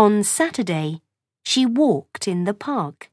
On Saturday, she walked in the park.